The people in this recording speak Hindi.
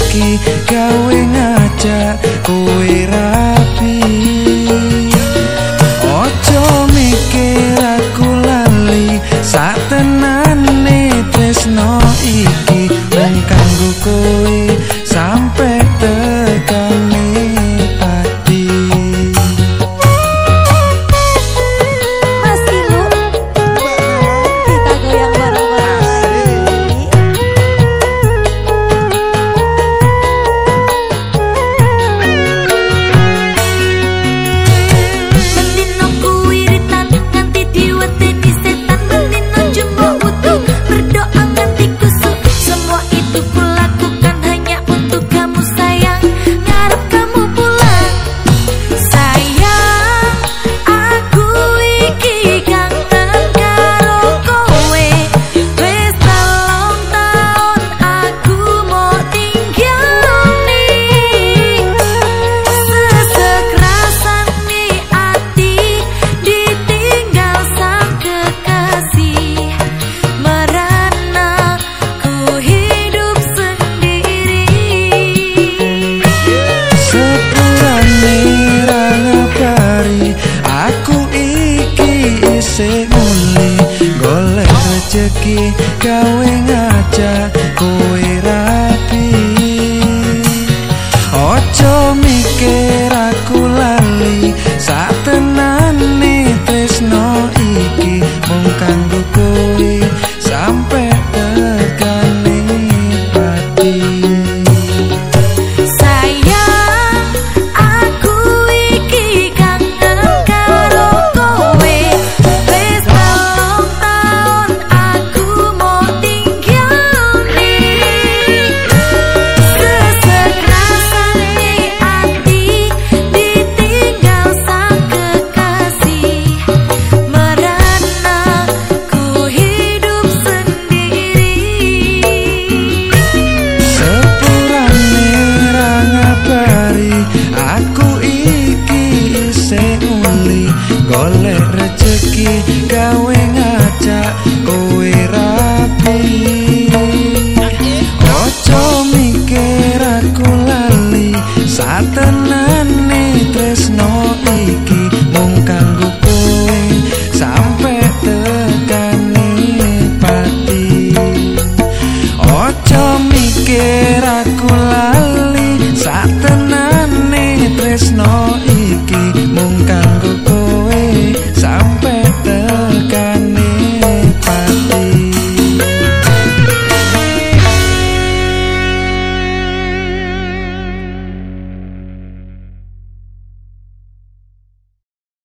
isih nguli golek rejeki